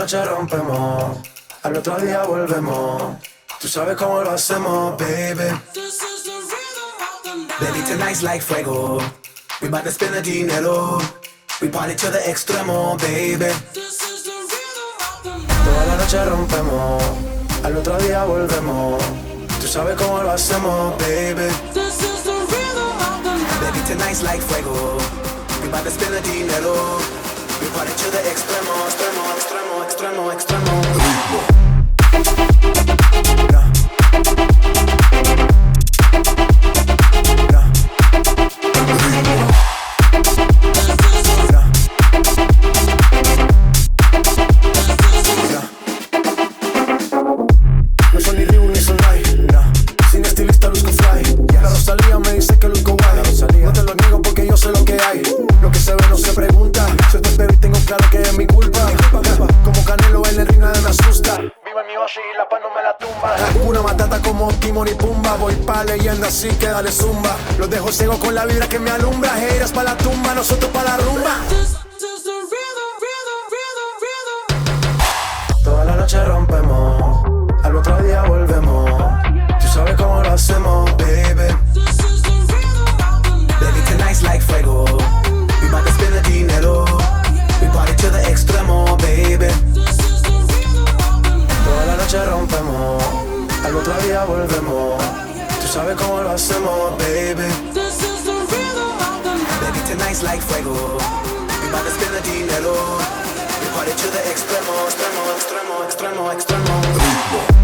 noche rompemos, al otro día volvemos. Tú sabes cómo lo hacemos, baby. Baby, tonight's like fuego. We bout to spend the dinero. We party to the extremo, baby. Toda la noche rompemos, al otro día volvemos. Tú sabes cómo lo hacemos, baby. Baby, tonight's like fuego. We bout to spend the dinero. We party to the extremo, tumba Una matata como Timon y Pumba Voy pa' leyenda así que dale zumba Los dejo ciego con la vibra que me alumbra Heiras pa' la tumba, nosotros pa' la rumba Toda la noche rompemos, al otro día volvemos. Tú sabes cómo lo hacemos, baby. Baby, tonight's like fuego. We bout to spend the dinero. We party to the extremo, baby. Toda la noche rompemos, al otro día volvemos. Tú sabes cómo lo hacemos, baby. Baby, tonight's like fuego. We bout to spend the dinero. We party to the extremo, extremo, extremo, extremo, extremo.